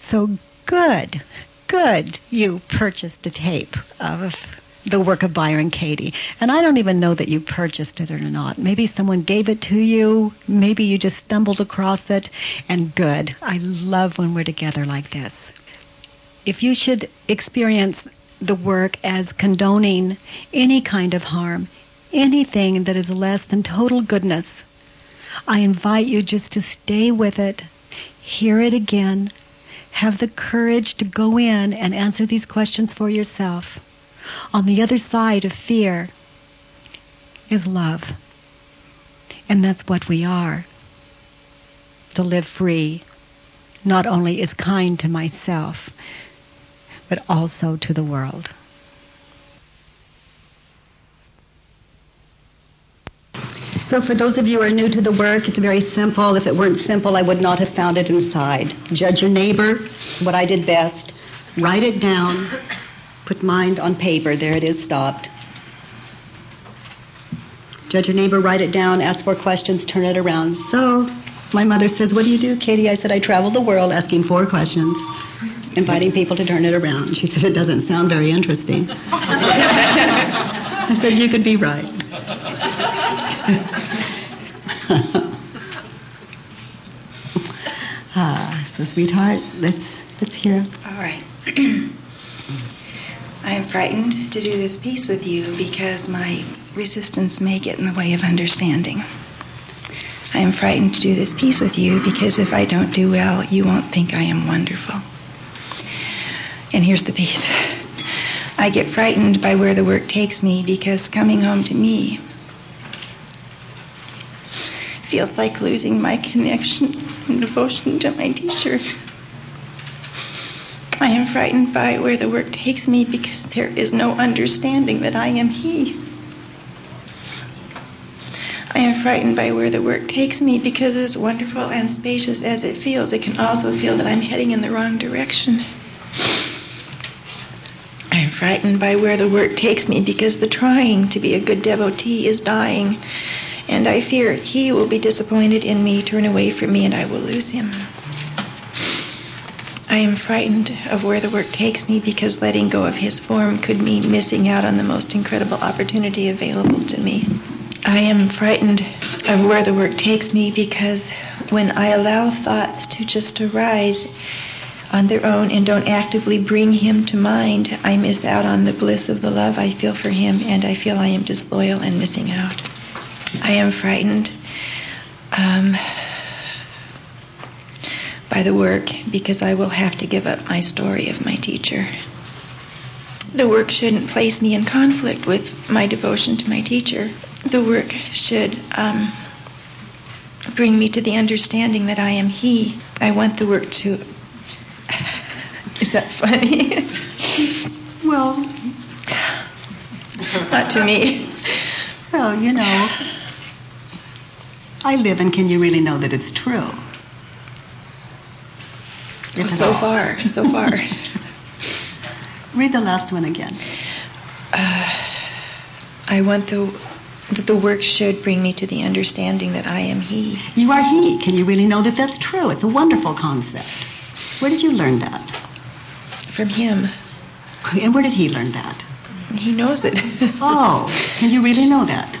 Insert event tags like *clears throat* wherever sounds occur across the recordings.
So good, good you purchased a tape of the work of Byron Katie. And I don't even know that you purchased it or not. Maybe someone gave it to you. Maybe you just stumbled across it. And good. I love when we're together like this. If you should experience the work as condoning any kind of harm, anything that is less than total goodness, I invite you just to stay with it, hear it again, have the courage to go in and answer these questions for yourself on the other side of fear is love. And that's what we are. To live free not only is kind to myself, but also to the world. So, for those of you who are new to the work, it's very simple. If it weren't simple, I would not have found it inside. Judge your neighbor, what I did best. Write it down, Put mind on paper. There it is, stopped. Judge your neighbor, write it down, ask four questions, turn it around. So, my mother says, What do you do, Katie? I said, I travel the world asking four questions, inviting people to turn it around. She said, It doesn't sound very interesting. *laughs* I said, You could be right. Ah, so sweetheart, let's let's hear. All right. *clears throat* I am frightened to do this piece with you because my resistance may get in the way of understanding. I am frightened to do this piece with you because if I don't do well, you won't think I am wonderful. And here's the piece I get frightened by where the work takes me because coming home to me feels like losing my connection and devotion to my teacher. I am frightened by where the work takes me because there is no understanding that I am He. I am frightened by where the work takes me because, as wonderful and spacious as it feels, it can also feel that I'm heading in the wrong direction. I am frightened by where the work takes me because the trying to be a good devotee is dying, and I fear he will be disappointed in me, turn away from me, and I will lose him. I am frightened of where the work takes me because letting go of his form could mean missing out on the most incredible opportunity available to me. I am frightened of where the work takes me because when I allow thoughts to just arise on their own and don't actively bring him to mind, I miss out on the bliss of the love I feel for him and I feel I am disloyal and missing out. I am frightened. Um, by the work because I will have to give up my story of my teacher. The work shouldn't place me in conflict with my devotion to my teacher. The work should um, bring me to the understanding that I am He. I want the work to. *sighs* Is that funny? well, not to me. Well, you know, I live, and can you really know that it's true? so far, so far. *laughs* Read the last one again. Uh, I want the that the work should bring me to the understanding that I am He. You are He. Can you really know that that's true? It's a wonderful concept. Where did you learn that? From Him. And where did He learn that? He knows it. oh, can you really know that?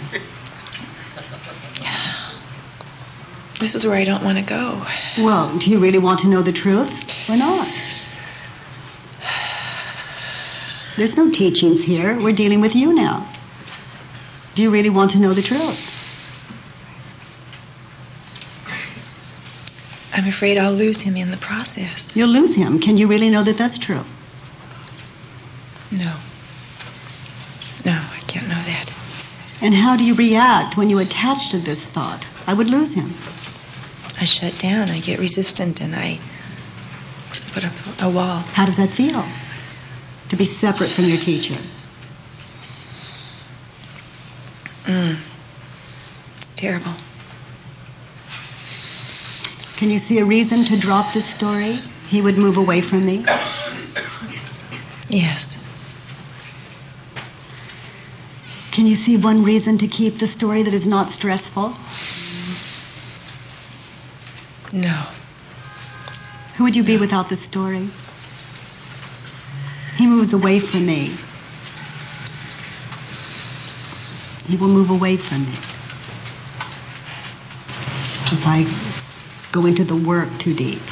This is where I don't want to go. Well, do you really want to know the truth or not? There's no teachings here. We're dealing with you now. Do you really want to know the truth? I'm afraid I'll lose him in the process. You'll lose him. Can you really know that that's true? No. No, I can't know that. And how do you react when you attach to this thought? I would lose him. I shut down, I get resistant, and I put up a wall. How does that feel? To be separate from your teacher? Mm. Terrible. Can you see a reason to drop this story? He would move away from me? Yes. Can you see one reason to keep the story that is not stressful? No. Who would you be without the story? He moves away from me. He will move away from me. If I go into the work too deep.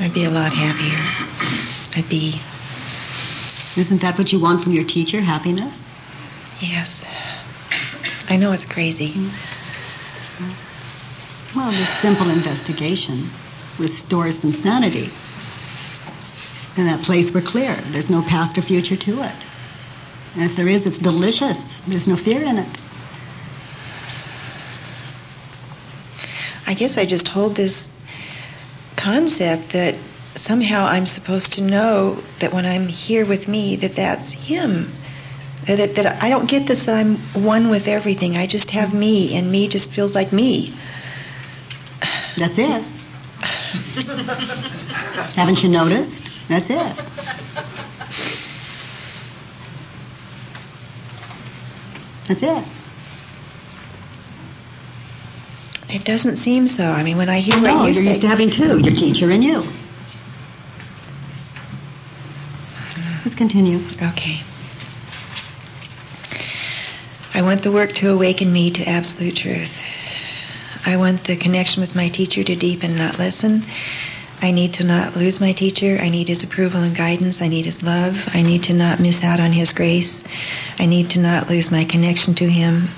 I'd be a lot happier. I'd be, Isn't that what you want from your teacher? Happiness? yes. I know it's crazy. Well, this simple investigation restores some sanity. In that place, we're clear. There's no past or future to it. And if there is, it's delicious. There's no fear in it. I guess I just hold this concept that somehow I'm supposed to know that when I'm here with me, that that's him. That, that I don't get this that I'm one with everything. I just have me, and me just feels like me. That's it. Haven't you noticed? That's it. That's it. It doesn't seem so. I mean, when I hear what No, you you're say, used to having two your teacher and you. Let's continue. Okay. I want the work to awaken me to absolute truth. I want the connection with my teacher to deepen, not lessen. I need to not lose my teacher. I need his approval and guidance. I need his love. I need to not miss out on his grace. I need to not lose my connection to him.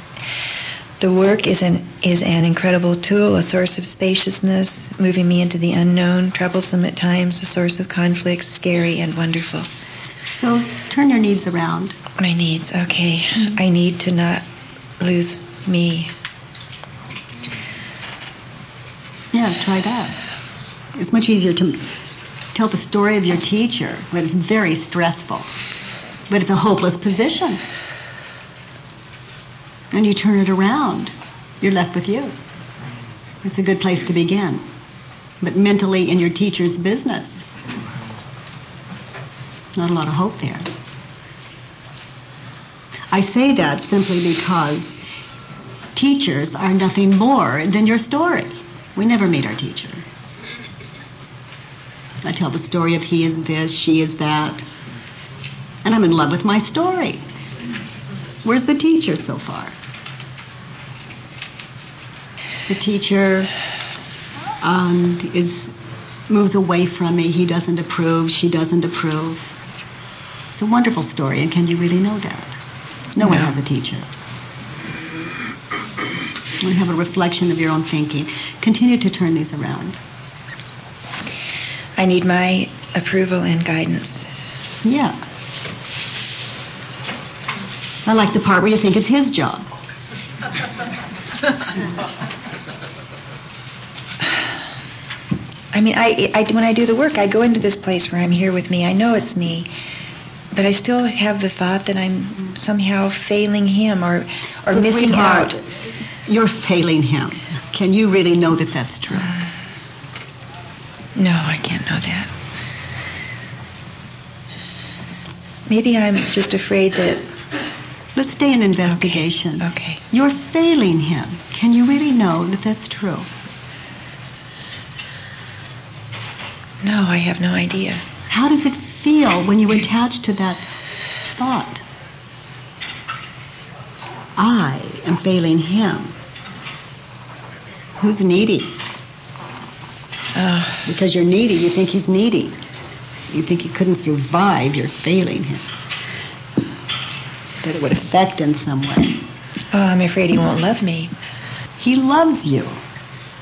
The work is an is an incredible tool, a source of spaciousness, moving me into the unknown, troublesome at times, a source of conflict, scary and wonderful. So turn your needs around. My needs, okay. I need to not lose me. Yeah, try that. It's much easier to tell the story of your teacher, but it's very stressful. But it's a hopeless position. And you turn it around, you're left with you. It's a good place to begin. But mentally in your teacher's business, not a lot of hope there. I say that simply because teachers are nothing more than your story. We never meet our teacher. I tell the story of he is this, she is that, and I'm in love with my story. Where's the teacher so far? The teacher um, is moves away from me. He doesn't approve. She doesn't approve. It's a wonderful story, and can you really know that? No, one has a teacher. You have a reflection of your own thinking. Continue to turn these around. I need my approval and guidance. Yeah. I like the part where you think it's his job. I mean, I, I when I do the work, I go into this place where I'm here with me. I know it's me, but I still have the thought that I'm somehow failing him or or So, missing out. You're failing him. Can you really know that that's true? No, I can't know that. Maybe I'm just afraid that. Let's stay in investigation. Okay. You're failing him. Can you really know that that's true? No, I have no idea. How does it feel when you attach to that thought? I am failing him. Who's needy? Oh, Because you're needy, you think he's needy. You think he couldn't survive, you're failing him. That it would affect in some way. well, I'm afraid he won't love me. He loves you.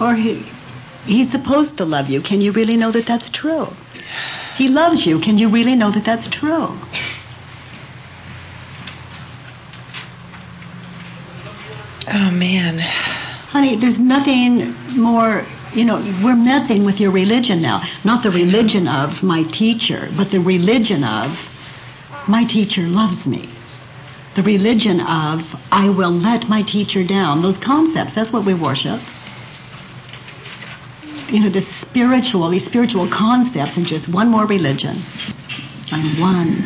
Or he, he's supposed to love you. Can you really know that that's true? He loves you. Can you really know that that's true? Oh man. Honey, there's nothing more, you know, we're messing with your religion now. Not the religion of my teacher, but the religion of my teacher loves me. The religion of I will let my teacher down. Those concepts, that's what we worship. You know, the spiritual, these spiritual concepts are just one more religion. I'm one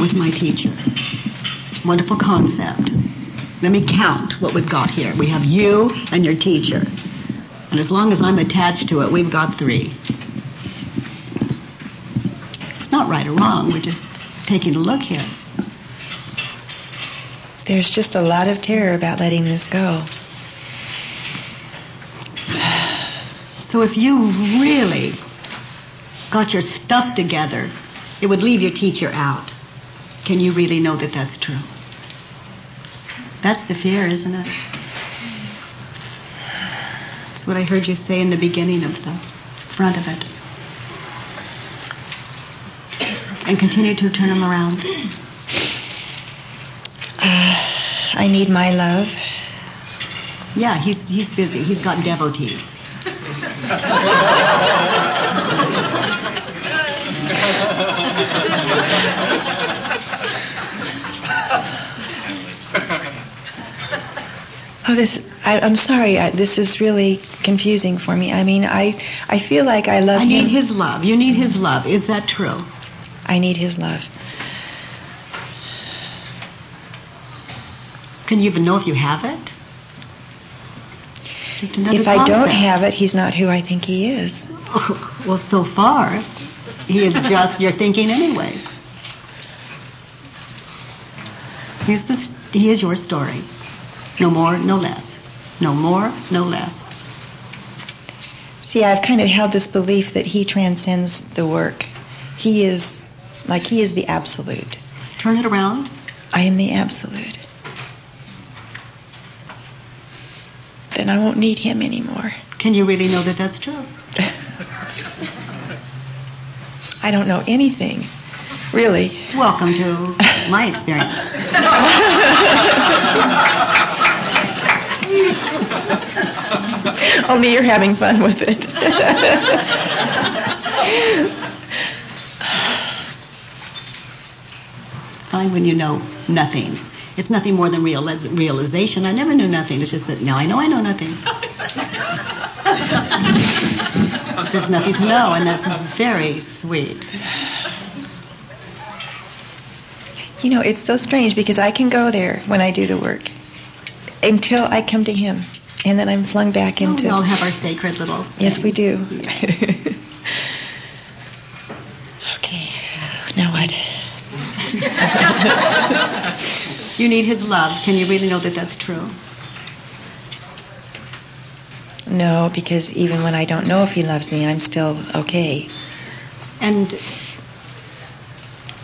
with my teacher. Wonderful concept. Let me count what we've got here. We have you and your teacher. And as long as I'm attached to it, we've got three. It's not right or wrong, we're just taking a look here. There's just a lot of terror about letting this go. *sighs* So if you really got your stuff together, it would leave your teacher out. Can you really know that that's true? That's the fear, isn't it? That's what I heard you say in the beginning of the front of it. And continue to turn them around. I need my love. Yeah, he's, he's busy. He's got devotees. *laughs* Oh, this. I, I'm sorry. I, this is really confusing for me. I mean, I, I feel like I love I him. need his love. You need his love. Is that true? I need his love. Can you even know if you have it? Just another if I don't have it, he's not who I think he is. Oh, *laughs* well, so far, he is just your thinking anyway. He's the, he is your story. No more, no less. No more, no less. See, I've kind of held this belief that he transcends the work. He is, like, he is the absolute. Turn it around. I am the absolute. Then I won't need him anymore. Can you really know that that's true? *laughs* I don't know anything, really. Welcome to my experience. *laughs* *laughs* Only you're having fun with it. It's *laughs* fine when you know nothing. It's nothing more than realiz- realization. I never knew nothing. It's just that now I know I know nothing. *laughs* There's nothing to know, and that's very sweet. You know, it's so strange because I can go there when I do the work until I come to him, and then I'm flung back Oh, into. we all have our sacred little. Yes, we thing. do. *laughs* okay, now what? *laughs* You need his love. Can you really know that that's true? No, because even when I don't know if he loves me, I'm still okay. And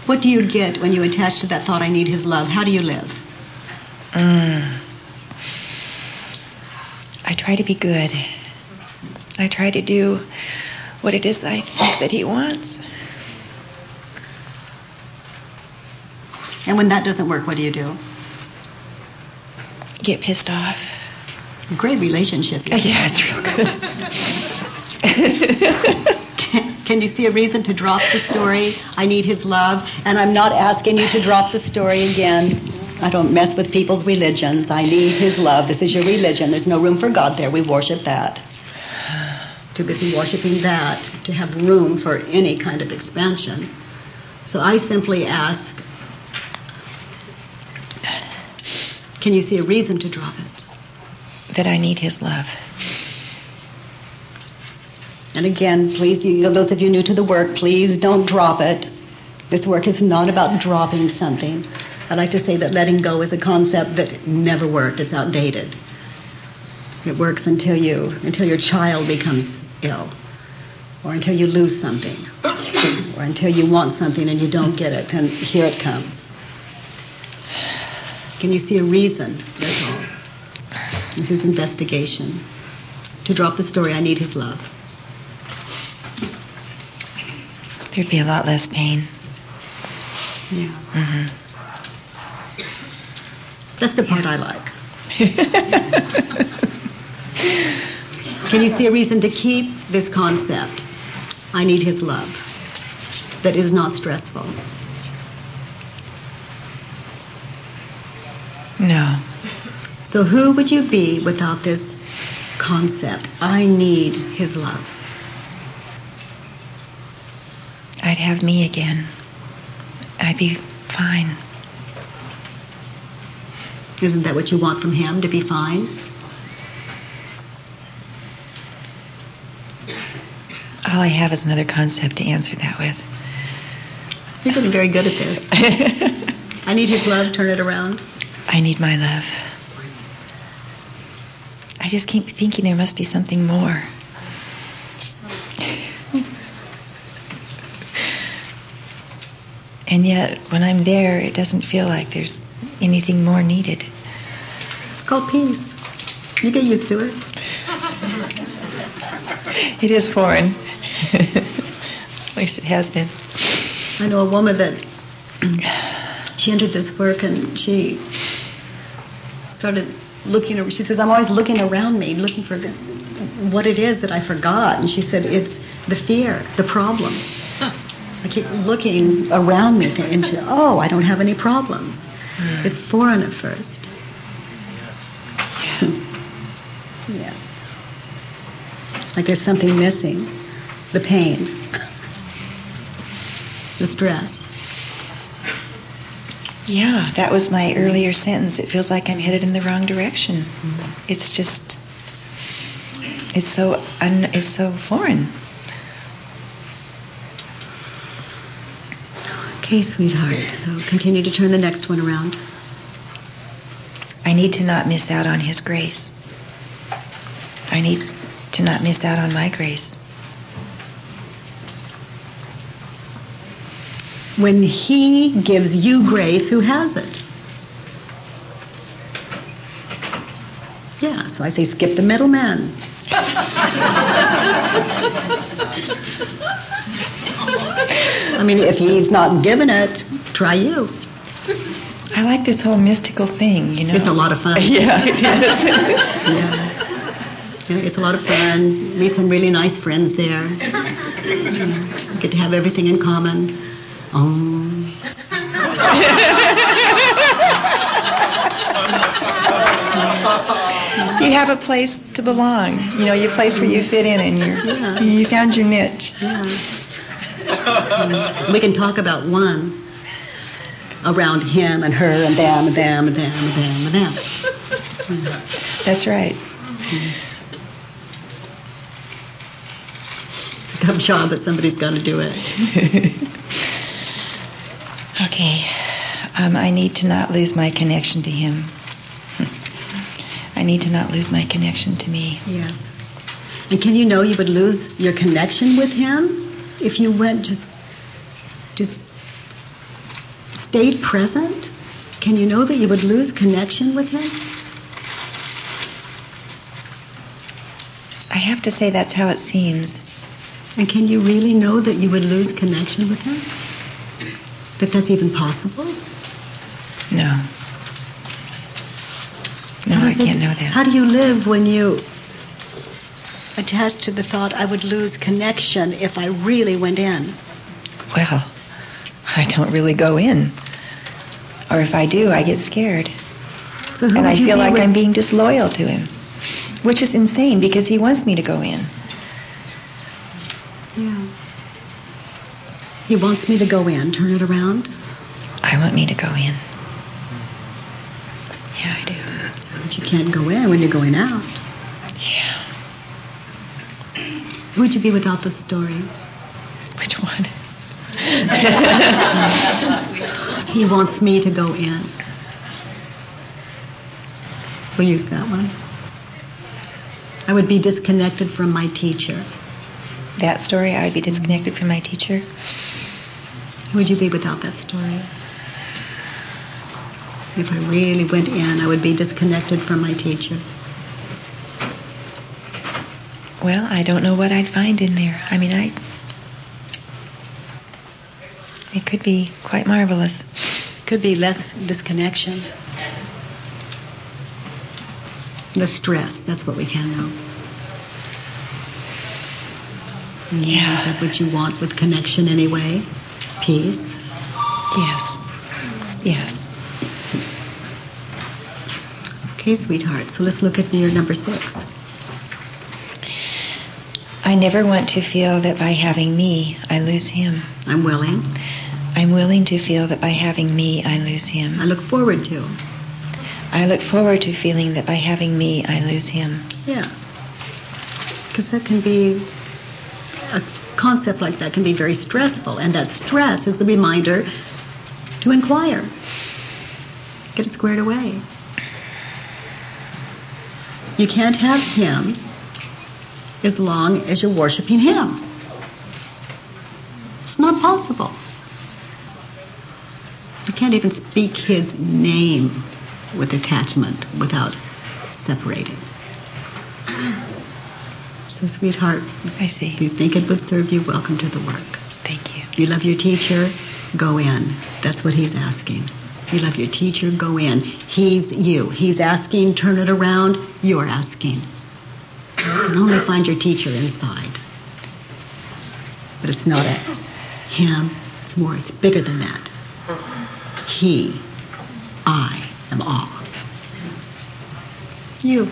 what do you get when you attach to that thought, I need his love? How do you live? Mm. I try to be good. I try to do what it is that I think that he wants. And when that doesn't work, what do you do? Get pissed off. Great relationship. Yeah, it's real good. Can, can you see a reason to drop the story? I need his love. And I'm not asking you to drop the story again. I don't mess with people's religions. I need his love. This is your religion. There's no room for God there. We worship that. Too busy worshiping that to have room for any kind of expansion. So I simply ask Can you see a reason to drop it? that I need his love. And again, please, you, those of you new to the work, please don't drop it. This work is not about dropping something. I like to say that letting go is a concept that never worked. It's outdated. It works until you until your child becomes ill, or until you lose something, *coughs* or until you want something and you don't get it, and here it comes. Can you see a reason? This is investigation. To drop the story, I need his love. There'd be a lot less pain. Yeah. Mm-hmm. That's the part I like. *laughs* Can you see a reason to keep this concept? I need his love. That is not stressful. No. So, who would you be without this concept? I need his love. I'd have me again. I'd be fine. Isn't that what you want from him, to be fine? all I have is another concept to answer that with. You're getting very good at this. *laughs* I need his love. Turn it around. I need my love. I just keep thinking there must be something more. and yet, when I'm there, it doesn't feel like there's anything more needed. Called peace. You get used to it. It is foreign. *laughs* At least it has been. I know a woman that she entered this work and she started looking. She says, "I'm always looking around me, looking for the, what it is that I forgot." And she said, "It's the fear, the problem. I keep looking around me, and she, oh, I don't have any problems. It's foreign at first. Yeah, like there's something missing, the pain, the stress." Yeah, that was my earlier sentence. It feels like I'm headed in the wrong direction. Mm-hmm. It's just, it's so, un, it's so foreign. Okay, sweetheart. So continue to turn the next one around. I need to not miss out on His grace. I need to not miss out on my grace. When He gives you grace, who has it? Yeah, so I say skip the middleman. I mean, if He's not given it, try you. I like this whole mystical thing, you know. It's a lot of fun. *laughs* Yeah, it is. *laughs* Yeah. Yeah, it's a lot of fun. Meet some really nice friends there. Yeah. *laughs* Get to have everything in common. Um, *laughs* you have a place to belong. You know, your place where you fit in, and you're, you found your niche. yeah. we can talk about one around him and her and them and them and them and them and them. That's right. It's a tough job, but somebody's got to do it. *laughs* Okay. Um, I need to not lose my connection to Him. *laughs* I need to not lose my connection to me. Yes. And can you know you would lose your connection with him if you went just just stayed present? Can you know that you would lose connection with him? I have to say that's how it seems. And can you really know that you would lose connection with him? That that's even possible? No. No, I can't know that. How do you live when you attach to the thought I would lose connection if I really went in? Well, I don't really go in. Or if I do, I get scared. So And I feel like with? I'm being disloyal to Him. Which is insane because He wants me to go in. Yeah. He wants me to go in. Turn it around. I want me to go in. Yeah, I do. But you can't go in when you're going out. Yeah. Who would you be without the story? Which one? *laughs* He wants me to go in. We'll use that one. I would be disconnected from my teacher. That story, I would be disconnected from my teacher. Would you be without that story? If I really went in, I would be disconnected from my teacher. Well, I don't know what I'd find in there. I mean, I. It could be quite marvelous. Could be less disconnection. The stress, that's what we can know. Yeah. Is that what you want with connection anyway? Peace. Yes. Yes. Okay, sweetheart. So let's look at your number six. I never want to feel that by having me, I lose him. I'm willing. I'm willing to feel that by having me, I lose him. I look forward to. I look forward to feeling that by having me, I lose him. Yeah. Because that can be a concept like that can be very stressful, and that stress is the reminder to inquire, get it squared away. You can't have Him as long as you're worshiping Him. It's not possible. You can't even speak His name with attachment without separating. So, sweetheart, I see. if you think it would serve you, welcome to the work. Thank you. You love your teacher, go in. That's what he's asking. You love your teacher, go in. He's you. He's asking, turn it around, you're asking. You can only find your teacher inside. But it's not a him, it's more, it's bigger than that. He, I am all. You.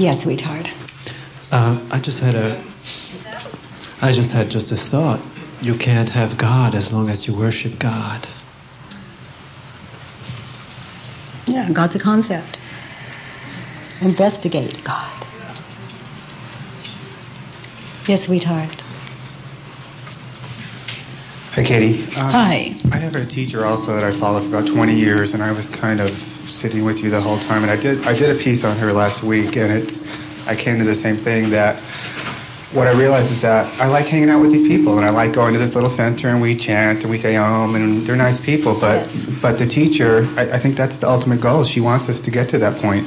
Yes, sweetheart. Um, I just had a. I just had just this thought. You can't have God as long as you worship God. Yeah, God's a concept. Investigate God. Yes, sweetheart. Hi, Katie. Um, Hi. I have a teacher also that I followed for about 20 years, and I was kind of sitting with you the whole time. And I did I did a piece on her last week, and it's I came to the same thing that what I realized is that I like hanging out with these people, and I like going to this little center and we chant and we say Om, and they're nice people. But Yes. but the teacher, I, I think that's the ultimate goal. She wants us to get to that point.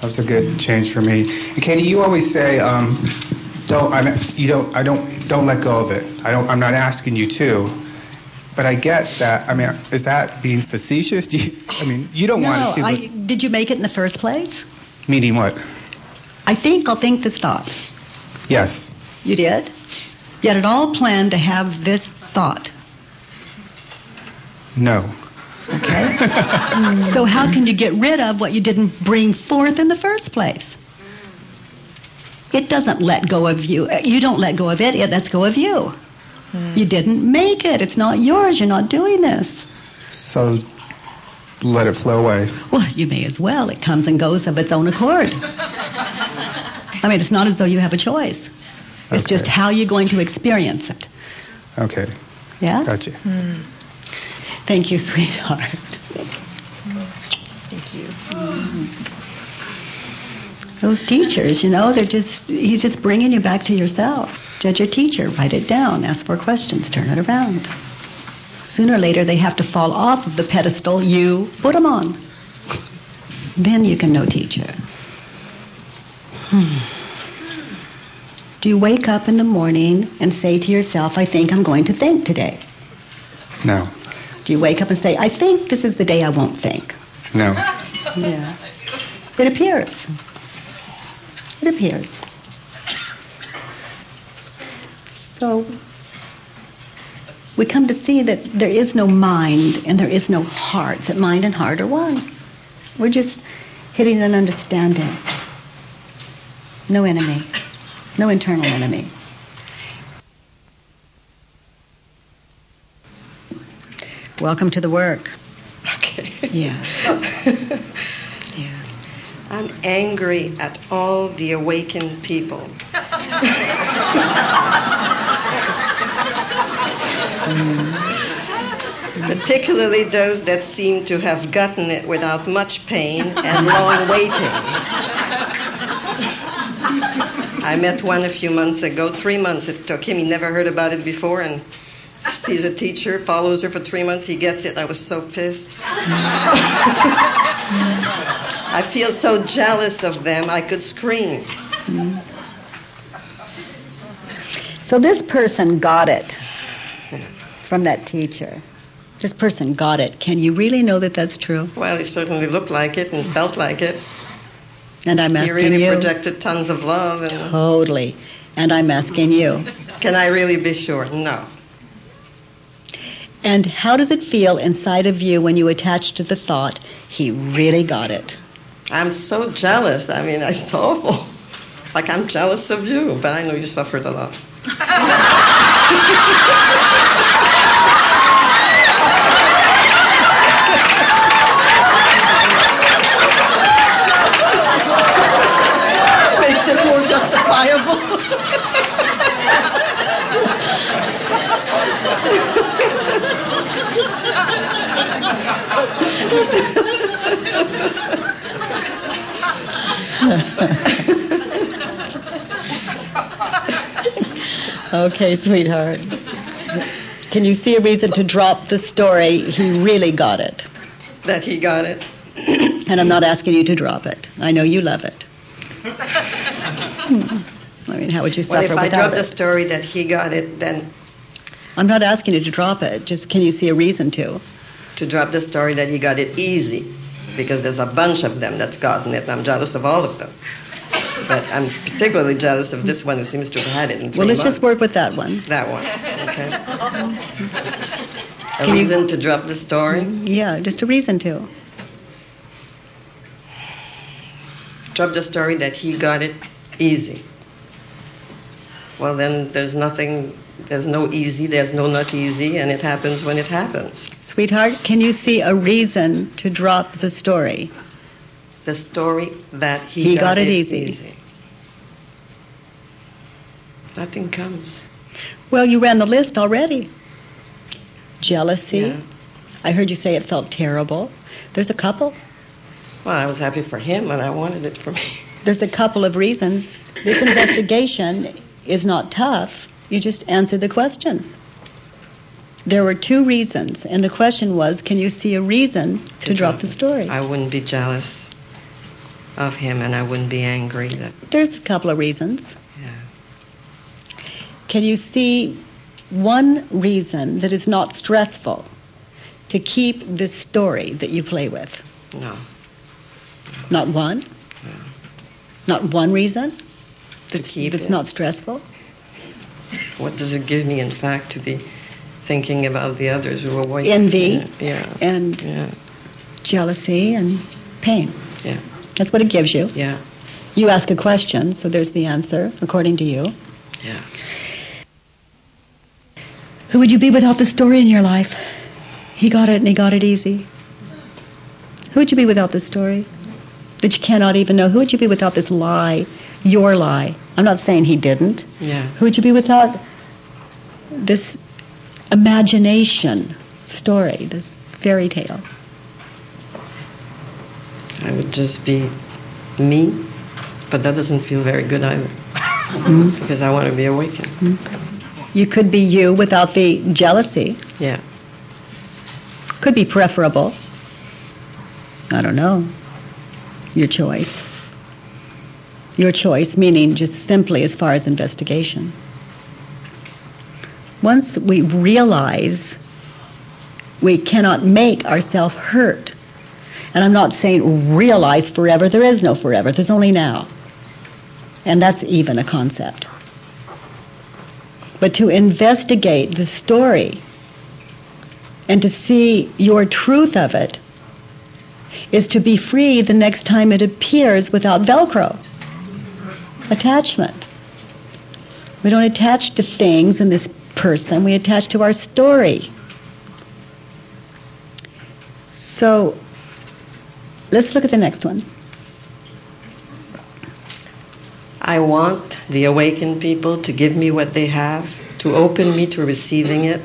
That was a good change for me. And Katie, you always say, um, "Don't I? You don't. I don't. Don't let go of it. I don't. I'm not asking you to." But I get that. I mean, is that being facetious? Do you, I mean, you don't No, want to. I, did you make it in the first place? Meaning what? I think I'll think this thought. Yes. You did? You had it all planned to have this thought. No. Okay? *laughs* so how can you get rid of what you didn't bring forth in the first place? It doesn't let go of you. You don't let go of it, it lets go of you. You didn't make it. It's not yours. You're not doing this. So let it flow away. Well, you may as well. It comes and goes of its own accord. I mean, it's not as though you have a choice. It's just how you're going to experience it. Okay. Yeah? Gotcha. Thank you, sweetheart. Thank you. Those teachers, you know, they're just, he's just bringing you back to yourself. Judge your teacher, write it down, ask four questions, turn it around. Sooner or later, they have to fall off of the pedestal you put them on. Then you can know teacher. Hmm. Do you wake up in the morning and say to yourself, I think I'm going to think today? No. Do you wake up and say, I think this is the day I won't think? No. Yeah. It appears. It appears. So we come to see that there is no mind and there is no heart, that mind and heart are one. We're just hitting an understanding. No enemy, no internal enemy. Welcome to the work. Okay. Yeah. Yeah. *laughs* I'm angry at all the awakened people. *laughs* Particularly those that seem to have gotten it without much pain and long waiting. I met one a few months ago, three months it took him. He never heard about it before and sees a teacher, follows her for three months, he gets it. I was so pissed. *laughs* I feel so jealous of them, I could scream. So this person got it from that teacher. This person got it. Can you really know that that's true? Well, he certainly looked like it and felt like it. And I'm He asking really you. projected tons of love. And Totally. And I'm asking you. can I really be sure? No. And how does it feel inside of you when you attach to the thought, he really got it? I'm so jealous. I mean, it's *laughs* awful. Like I'm jealous of you, but I know you suffered a lot. *laughs* *laughs* Okay, sweetheart. Can you see a reason to drop the story? He really got it. that he got it. And I'm not asking you to drop it. I know you love it. I mean, how would you suffer Well, if I without drop the it? story that he got it, then I'm not asking you to drop it. Just can you see a reason to? to drop the story that he got it easy, because there's a bunch of them that's gotten it. I'm jealous of all of them. But I'm particularly jealous of this one who seems to have had it in Well, let's months. just work with that one. That one, okay? *laughs* A Can you- reason to drop the story? Yeah, just a reason to. Drop the story that he got it easy. Well, then there's nothing, there's no easy, there's no not easy, and it happens when it happens. Sweetheart, can you see a reason to drop the story? The story that he, He got it easy. Nothing comes. Well, you ran the list already. Jealousy. Yeah. I heard you say it felt terrible. There's a couple. Well, I was happy for him, and I wanted it for me. There's a couple of reasons. This *laughs* investigation is not tough. You just answer the questions. There were two reasons, and the question was can you see a reason to, drop the story? I wouldn't be jealous of him, and I wouldn't be angry that, There's a couple of reasons. yeah. Can you see one reason that is not stressful to keep this story that you play with? No. Not one? Not one reason that's, that's not stressful? What does it give me, in fact, to be thinking about the others who are waiting? Envy Yeah. and Yeah. jealousy and pain. Yeah. That's what it gives you. Yeah. You ask a question, so there's the answer, according to you. Yeah. Who would you be without the story in your life? He got it and he got it easy. Who would you be without this story? That you cannot even know. Who would you be without this lie? Your lie. I'm not saying he didn't. Yeah. Who would you be without this imagination story, this fairy tale? I would just be me, but that doesn't feel very good either. Mm-hmm. *laughs* Because I want to be awakened. Mm-hmm. You could be you without the jealousy. Yeah. Could be preferable. I don't know. Your choice. Your choice, meaning just simply as far as investigation. Once we realize we cannot make ourselves hurt, and I'm not saying realize forever, there is no forever, there's only now. And that's even a concept. But to investigate the story and to see your truth of it is to be free the next time it appears without Velcro. Attachment. We don't attach to things in this person, we attach to our story. So let's look at the next one. I want the awakened people to give me what they have, to open me to receiving it,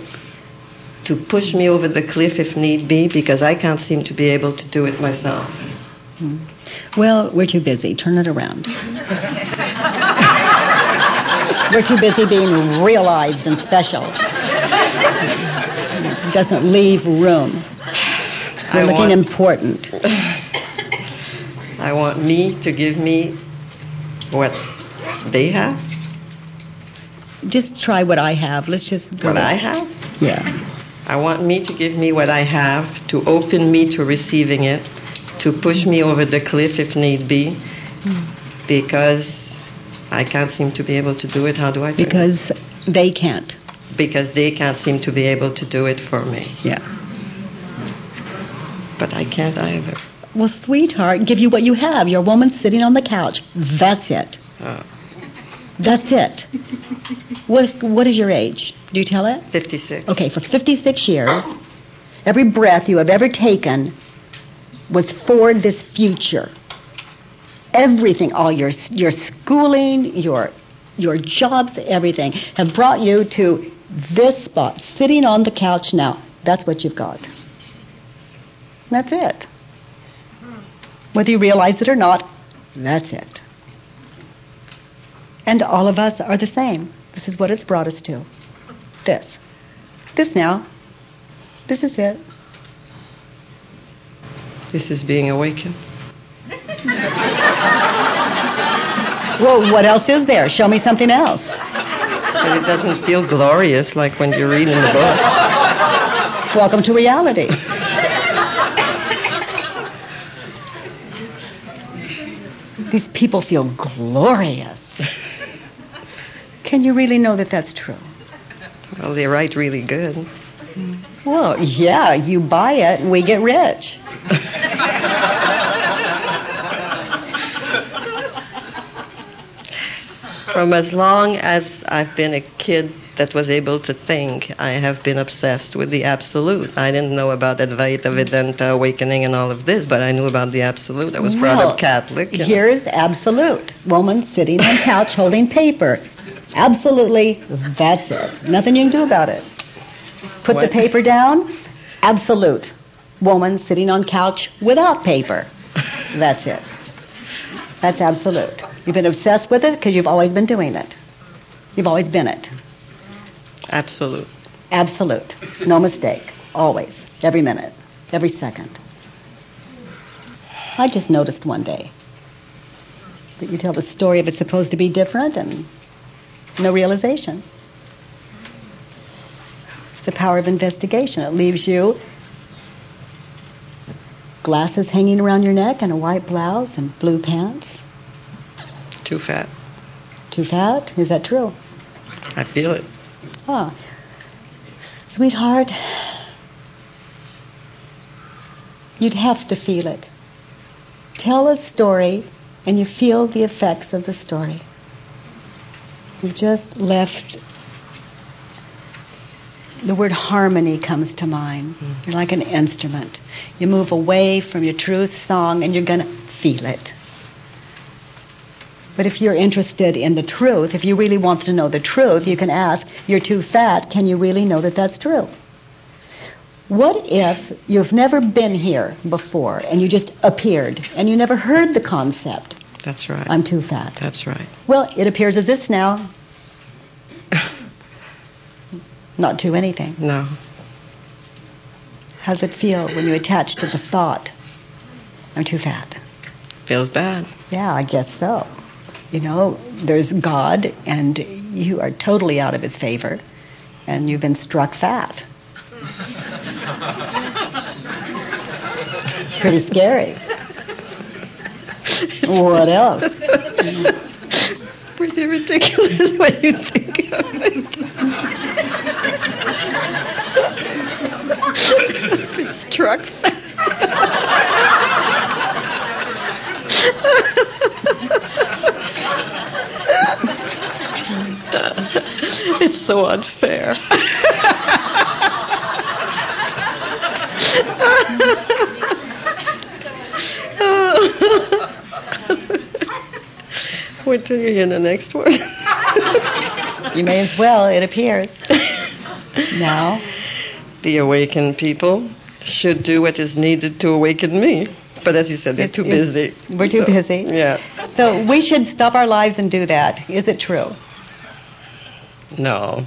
to push me over the cliff if need be, because I can't seem to be able to do it myself. Hmm. Well, we're too busy. Turn it around. *laughs* we're too busy being realized and special. Doesn't leave room. We're I looking want- important. I want me to give me what they have, Just try what I have. Let's just go. what. I have. Yeah. I want me to give me what I have, to open me to receiving it, to push me over the cliff if need be, because I can't seem to be able to do it. How do I do it? Because they can't. Because they can't seem to be able to do it for me. Yeah. But I can't either. Well, sweetheart, give you what you have. You're a woman sitting on the couch. That's it. Oh. That's it. What What is your age? Do you tell it? 56. Okay, for 56 years, every breath you have ever taken was for this future. Everything, all your your schooling, your your jobs, everything have brought you to this spot, sitting on the couch now. That's what you've got. That's it. Whether you realize it or not, that's it. And all of us are the same. This is what it's brought us to. This. This now. This is it. This is being awakened. *laughs* Well, what else is there? Show me something else. But it doesn't feel glorious like when you read in the book. Welcome to reality. These people feel glorious. Can you really know that that's true? Well, they write really good. Well, yeah, you buy it and we get rich. From as long as I've been a kid that was able to think, I have been obsessed with the absolute. I didn't know about Advaita, Vedanta, awakening, and all of this, but I knew about the absolute. I was brought Well, up Catholic. you know. Here's absolute. Woman sitting on couch holding paper. Absolutely, that's it. Nothing you can do about it. Put the paper down. Absolute. Woman sitting on couch without paper. That's it. That's absolute. You've been obsessed with it because you've always been doing it. You've always been it. Absolute. Absolute. No mistake. Always. Every minute. Every second. I just noticed one day that you tell the story of it's supposed to be different and no realization. It's the power of investigation. It leaves you glasses hanging around your neck and a white blouse and blue pants. Too fat. Too fat? Is that true? I feel it. Oh. Sweetheart, you'd have to feel it. Tell a story and you feel the effects of the story. You've just left. The word harmony comes to mind. Hmm. You're like an instrument. You move away from your true song and you're going to feel it. But if you're interested in the truth, if you really want to know the truth, you can ask, You're too fat, can you really know that that's true? What if you've never been here before and you just appeared and you never heard the concept, That's right. I'm too fat? That's right. Well, it appears as this now. Not to anything. No. How does it feel when you attach to the thought, I'm too fat? Feels bad. Yeah, I guess so. You know, there's God, and you are totally out of his favor, and you've been struck fat. *laughs* Pretty scary. What else? Pretty ridiculous *laughs* when you think of it. *laughs* Struck it's so unfair. Wait till you hear the next one. You may as well, it appears. Now, the awakened people should do what is needed to awaken me. But as you said, they're Is- too busy. we're too So, busy. Yeah. so we should stop our lives and do that. Is it true? No.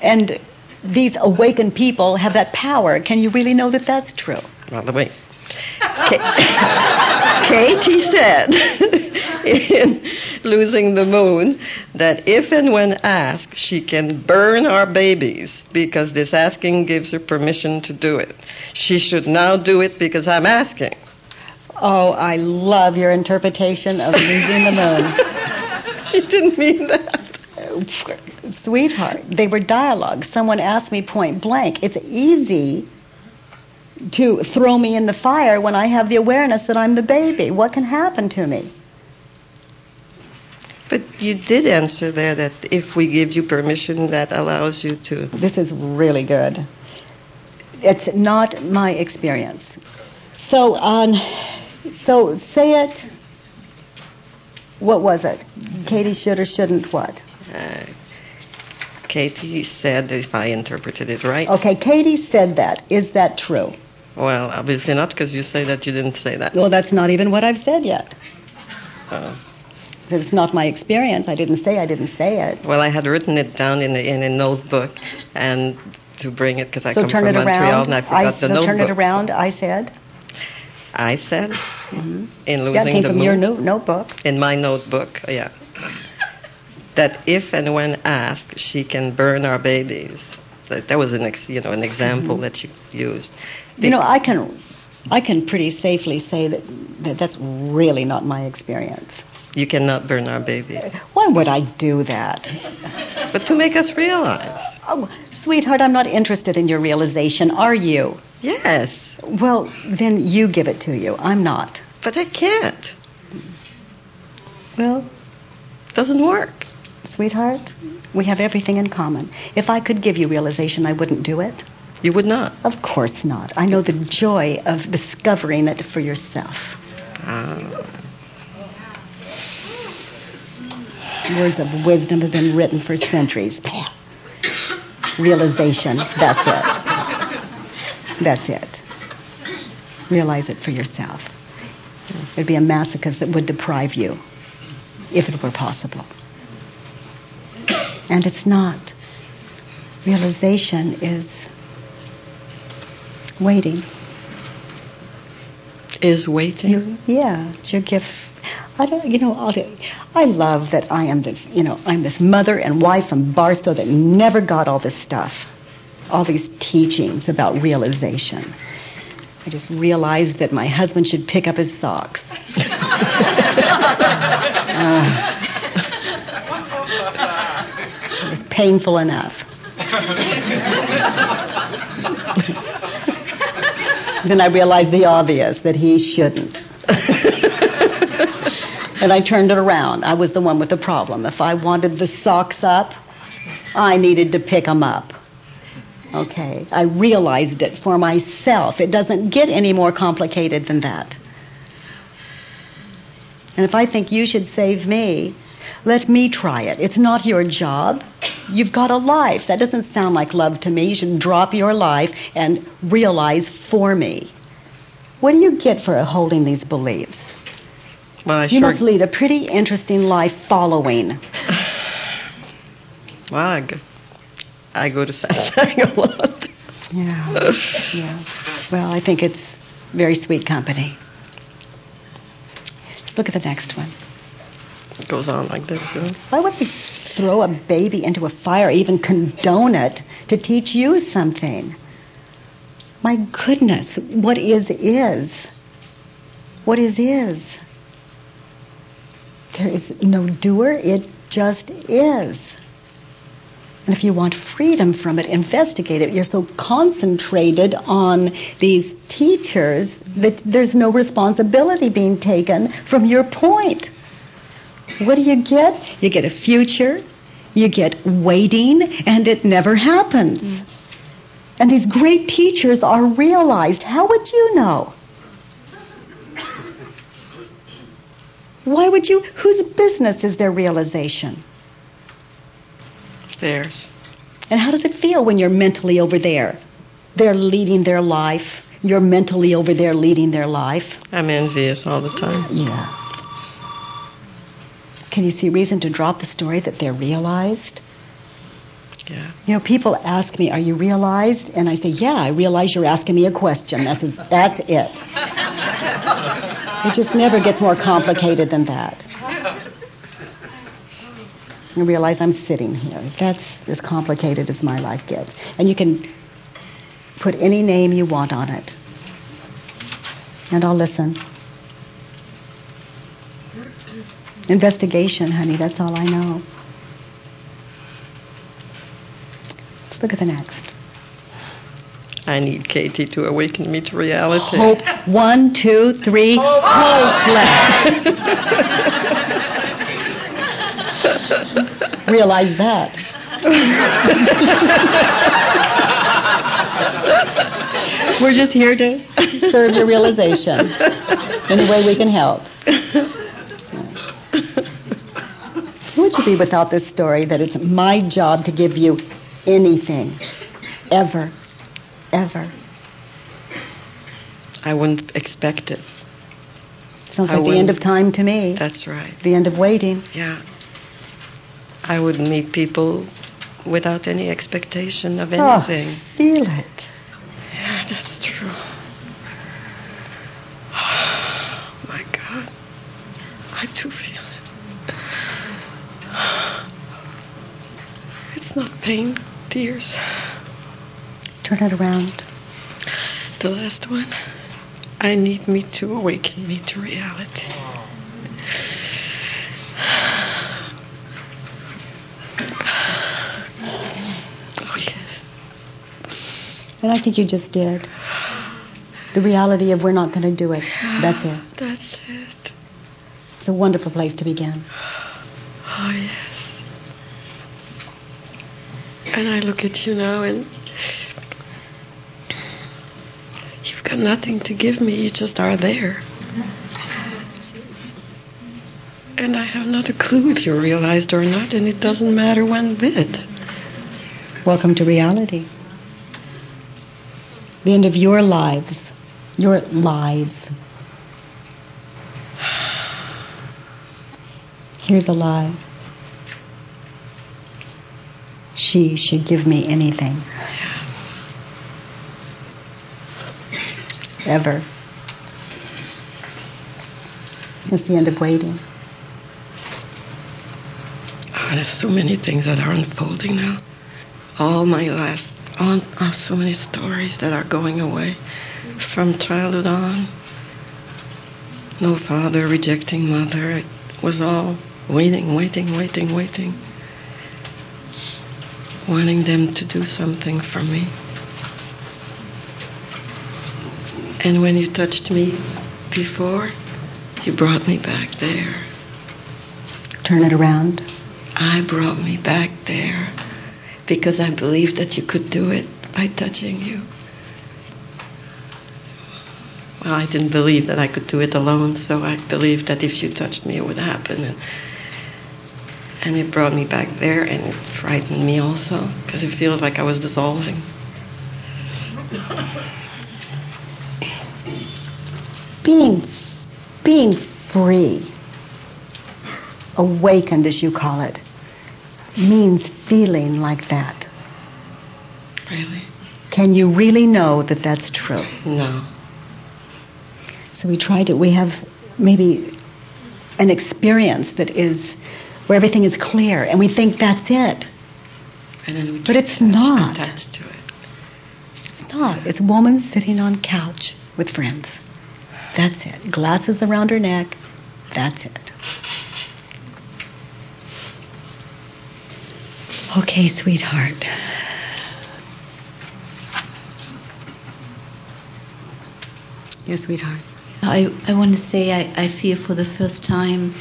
And these awakened people have that power. Can you really know that that's true? By the way, Ka- *laughs* Katie said *laughs* *laughs* in Losing the Moon that if and when asked, she can burn our babies because this asking gives her permission to do it. She should now do it because I'm asking. Oh, I love your interpretation of losing the moon. *laughs* He didn't mean that. Sweetheart, they were dialogues. Someone asked me point blank. It's easy to throw me in the fire when I have the awareness that I'm the baby. What can happen to me? But you did answer there that if we give you permission, that allows you to. This is really good. It's not my experience. So, um, so say it. What was it? Katie should or shouldn't what? Uh, Katie said, if I interpreted it right, Okay, Katie said that. Is that true? Well, obviously not, because you say that you didn't say that. Well, that's not even what I've said yet. Uh, That it's not my experience. I didn't say I didn't say it. well, I had written it down in a, in a notebook and to bring it because I so come turn from it Montreal around. and I forgot so the notebook. turn it around. I said. I said in Yeah, losing came the from your no- notebook. in my notebook, yeah, that if and when asked, she can burn our babies. That, that was an ex, you know an example Mm-hmm. that she used. You know, I can, I can pretty safely say that, that that's really not my experience. You cannot burn our baby. Why would I do that? but to make us realize, Oh, sweetheart, I'm not interested in your realization, are you? yes, Well, then you give it to you. I'm not. but I can't. Well, Doesn't work. sweetheart, we have everything in common. If I could give you realization, I wouldn't do it. You would not. Of course not. I know the joy of discovering it for yourself. Ah. Words of wisdom have been written for centuries. Realization, that's it. That's it. Realize it for yourself. It'd be a masochist that would deprive you, if it were possible. And it's not. Realization is waiting. Is waiting. Yeah, it's your gift. I don't, you know, I'll, I love that I am this, you know, I'm this mother and wife from Barstow that never got all this stuff, all these teachings about realization. I just realized that my husband should pick up his socks. Ah. *laughs* it was painful enough. *laughs* then I realized the obvious that he shouldn't. And I turned it around. I was the one with the problem. If I wanted the socks up, I needed to pick them up. Okay, I realized it for myself. It doesn't get any more complicated than that. And if I think you should save me, let me try it. It's not your job. You've got a life. That doesn't sound like love to me. You should drop your life and realize for me. What do you get for holding these beliefs? Well, I You sure. must lead a pretty interesting life following. Well, I go, I go to satsang a lot. Yeah. yeah. Well, I think it's very sweet company. Let's look at the next one. It goes on like this. Why would we throw a baby into a fire, even condone it, to teach you something? My goodness, what is is? What is is? There is no doer, it just is. And if you want freedom from it, investigate it. You're so concentrated on these teachers that there's no responsibility being taken from your point. What do you get? You get a future, you get waiting, and it never happens. And these great teachers are realized. How would you know? Why would you? Whose business is their realization? Theirs. And how does it feel when you're mentally over there? They're leading their life. You're mentally over there leading their life. I'm envious all the time. Yeah. Can you see reason to drop the story that they're realized? Yeah. You know, people ask me, "Are you realized?" And I say, "Yeah, I realize you're asking me a question. That's that's it. It just never gets more complicated than that." You realize I'm sitting here. That's as complicated as my life gets, and you can put any name you want on it, and I'll listen. Investigation, honey. That's all I know. Let's look at the next. I need Katie to awaken me to reality. Hope. One, two, three. Hopeless. Realize that. We're just here to serve your realization. Any way we can help. Who would you be without this story that it's my job to give you anything, ever, ever? I wouldn't expect it. Sounds I like the end of time to me. That's right. the end of waiting. Yeah. I would meet people without any expectation of oh, anything. Oh, feel it. Yeah, that's true. *sighs* My God. I do feel it. *sighs* It's not pain, tears. Turn it around. The last one. I need me to awaken me to reality. Oh, yes. And I think you just did. The reality of we're not going to do it. That's it. *sighs* That's it. It's a wonderful place to begin. *sighs* Oh, yes. And I look at you now and you've got nothing to give me, you just are there. And I have not a clue if you're realized or not, and it doesn't matter one bit. Welcome to reality. The end of your lives, your lies. Here's a lie. She should give me anything. Ever. It's the end of waiting. Oh, there's so many things that are unfolding now. All my last, all, oh, so many stories that are going away from childhood on. No father rejecting mother. It was all waiting, waiting, waiting, waiting. Wanting them to do something for me. And when you touched me before, you brought me back there. Turn it around. I brought me back there because I believed that you could do it by touching you. Well, I didn't believe that I could do it alone, so I believed that if you touched me, it would happen. And, and it brought me back there, and it frightened me also because it feels like I was dissolving. Being being free awakened as you call it means feeling like that Really? can you really know that that's true No. so we try to we have maybe an experience that is where everything is clear and we think that's it And then we But it's not. attached to it. it's not it's a woman sitting on couch with friends that's it. Glasses around her neck. That's it. Okay sweetheart. Yes sweetheart. I, I want to say I, I feel for the first time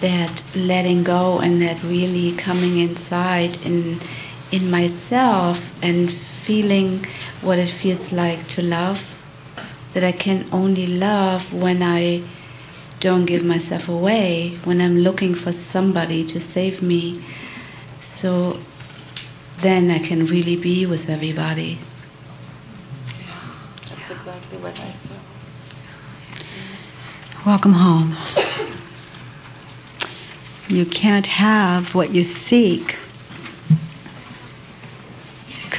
that letting go and that really coming inside in in myself and feeling what it feels like to love that I can only love when I don't give myself away when I'm looking for somebody to save me so then I can really be with everybody That's exactly what I saw. Welcome home. You can't have what you seek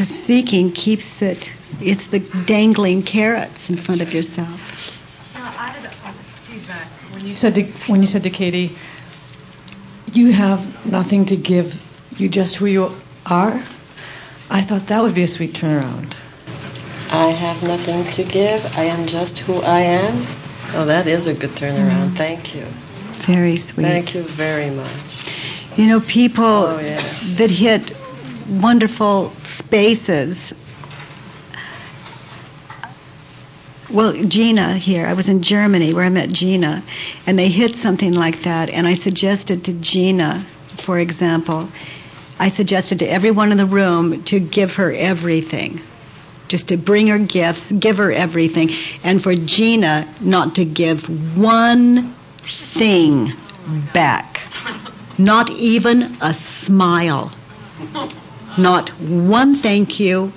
because seeking keeps it, it's the dangling carrots in front of yourself. Uh, I had feedback when you said to when you said to Katie, "You have nothing to give. You just who you are." I thought that would be a sweet turnaround. I have nothing to give. I am just who I am. Oh, that is a good turnaround. Mm-hmm. Thank you. Very sweet. Thank you very much. You know, people Oh, yes. that hit wonderful spaces. Well, Gina here, I was in Germany where I met Gina, and they hit something like that, and I suggested to Gina, for example, I suggested to everyone in the room to give her everything. Just to bring her gifts, give her everything, and for Gina not to give one thing back. Not even a smile. Not one thank you,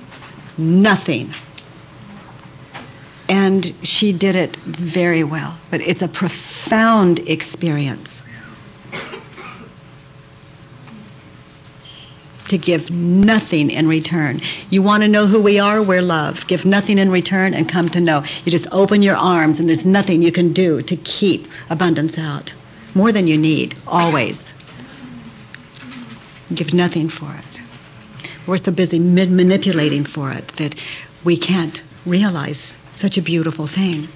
nothing. And she did it very well. But it's a profound experience. To give nothing in return. You want to know who we are? We're love. Give nothing in return and come to know. You just open your arms, and there's nothing you can do to keep abundance out. More than you need, always. Give nothing for it. We're so busy manipulating for it that we can't realize such a beautiful thing.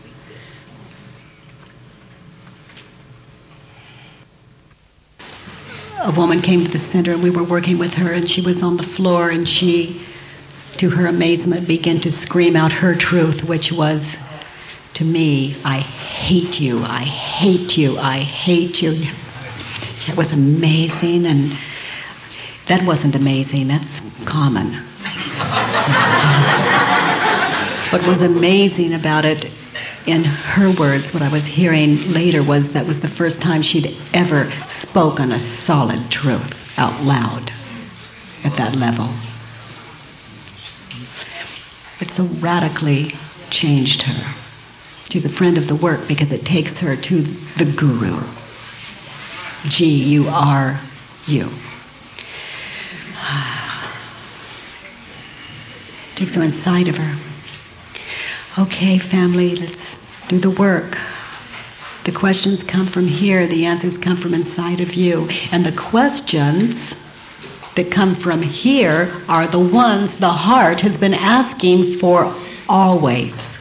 A woman came to the center and we were working with her and she was on the floor and she, to her amazement, began to scream out her truth, which was to me, I hate you, I hate you, I hate you. It was amazing and that wasn't amazing, that's common. what was amazing about it, in her words, what I was hearing later was that was the first time she'd ever spoken a solid truth out loud at that level. It so radically changed her. She's a friend of the work because it takes her to the guru. G U R U. Takes her inside of her. Okay, family, let's do the work. The questions come from here, the answers come from inside of you. And the questions that come from here are the ones the heart has been asking for always.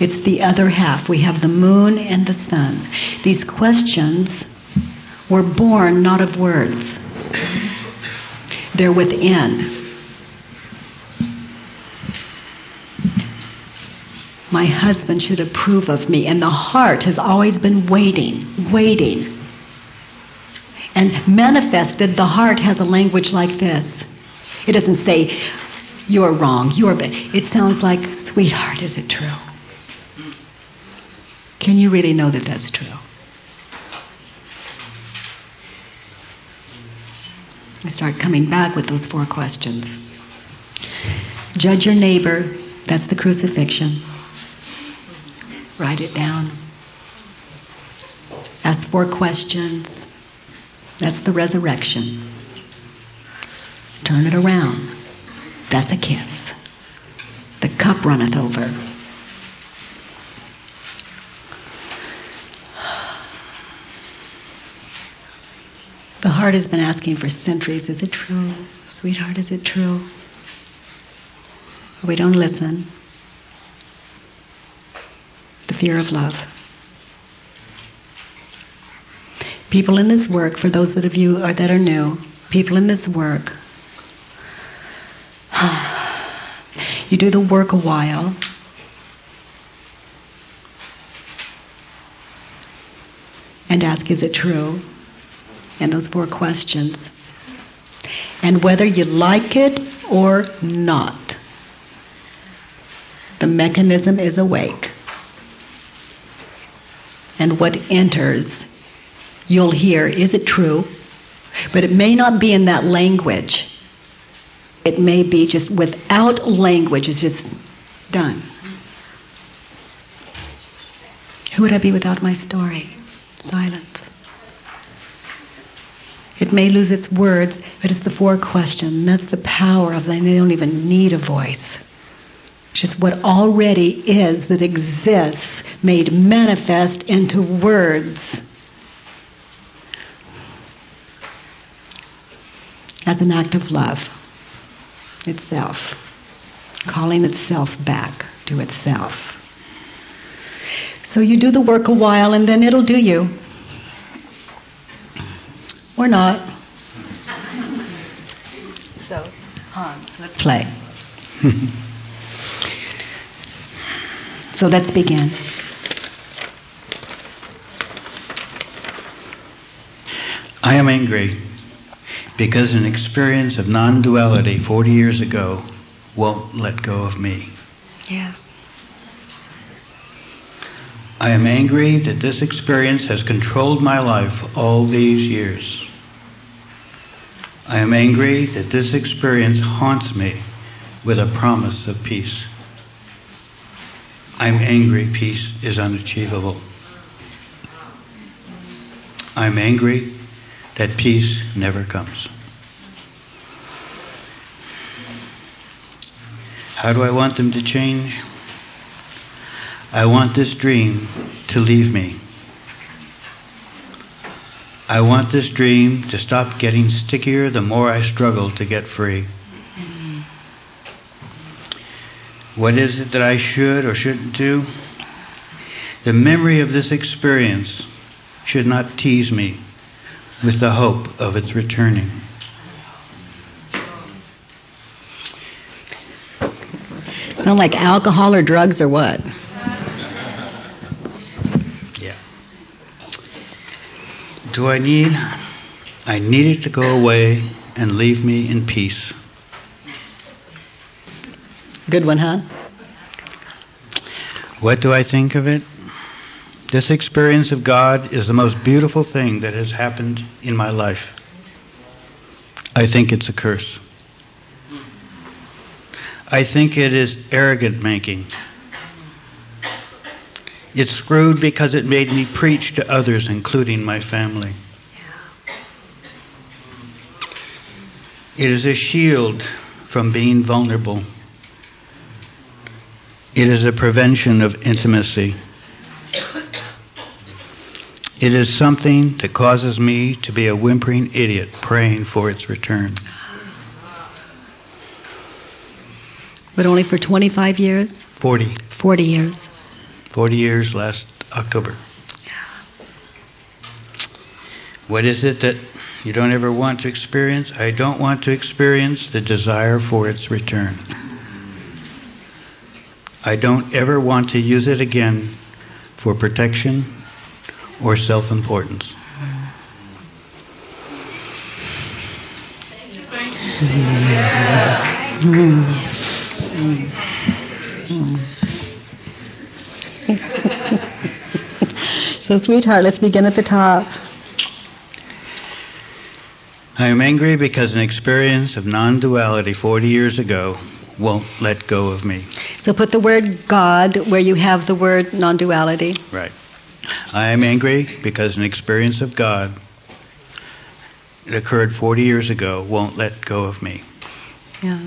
It's the other half. We have the moon and the sun. These questions were born not of words, they're within. My husband should approve of me. And the heart has always been waiting, waiting. And manifested, the heart has a language like this. It doesn't say, you're wrong, you're bad. It sounds like, sweetheart, is it true? Can you really know that that's true? I start coming back with those four questions. Judge your neighbor, that's the crucifixion. Write it down. Ask four questions, that's the resurrection. Turn it around, that's a kiss. The cup runneth over. The heart has been asking for centuries is it true? Sweetheart, is it true? We don't listen. The fear of love. People in this work, for those of you that are new, people in this work, *sighs* you do the work a while. And ask, is it true? and those four questions. And whether you like it or not, the mechanism is awake. And what enters, you'll hear, is it true? But it may not be in that language. It may be just without language, it's just done. Who would I be without my story? Silence. It may lose its words, but it's the four question. That's the power of them. They don't even need a voice. Just what already is that exists made manifest into words. As an act of love itself, calling itself back to itself. So you do the work a while and then it'll do you. Or not. So, Hans, let's play. *laughs* so let's begin. I am angry because an experience of non duality 40 years ago won't let go of me. Yes. I am angry that this experience has controlled my life all these years. I am angry that this experience haunts me with a promise of peace. I'm angry, peace is unachievable. I'm angry that peace never comes. How do I want them to change? I want this dream to leave me. I want this dream to stop getting stickier the more I struggle to get free. What is it that I should or shouldn't do? The memory of this experience should not tease me with the hope of its returning. Sound like alcohol or drugs or what? Yeah. Do I need? I need it to go away and leave me in peace. Good one, huh? What do I think of it? This experience of God is the most beautiful thing that has happened in my life. I think it's a curse. I think it is arrogant making. It's screwed because it made me preach to others, including my family. It is a shield from being vulnerable. It is a prevention of intimacy. It is something that causes me to be a whimpering idiot praying for its return. But only for 25 years? 40. 40 years. 40 years last October. What is it that you don't ever want to experience? I don't want to experience the desire for its return. I don't ever want to use it again for protection or self importance. *laughs* so, sweetheart, let's begin at the top. I am angry because an experience of non duality 40 years ago won't let go of me. So, put the word God where you have the word non duality. Right. I am angry because an experience of God that occurred 40 years ago won't let go of me. Yeah.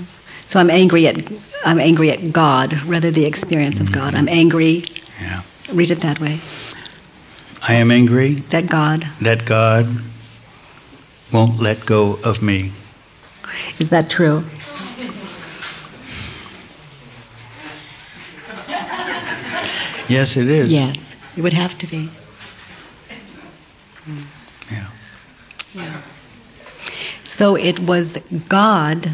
So I'm angry at I'm angry at God rather the experience of God. I'm mm-hmm. angry. Yeah. Read it that way. I am angry That God. that God won't let go of me. Is that true? Yes, it is. Yes. It would have to be. Yeah. Yeah. So it was God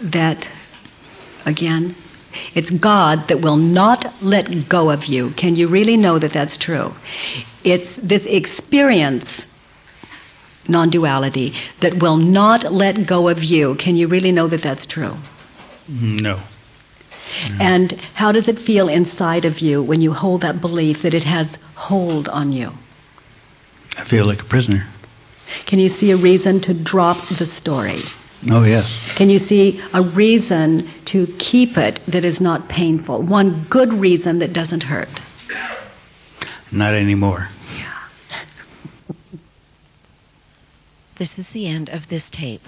that, again, it's God that will not let go of you. Can you really know that that's true? It's this experience, non duality, that will not let go of you. Can you really know that that's true? No. And how does it feel inside of you when you hold that belief that it has hold on you? I feel like a prisoner. Can you see a reason to drop the story? Oh, yes. Can you see a reason to keep it that is not painful? One good reason that doesn't hurt? Not anymore. Yeah. This is the end of this tape.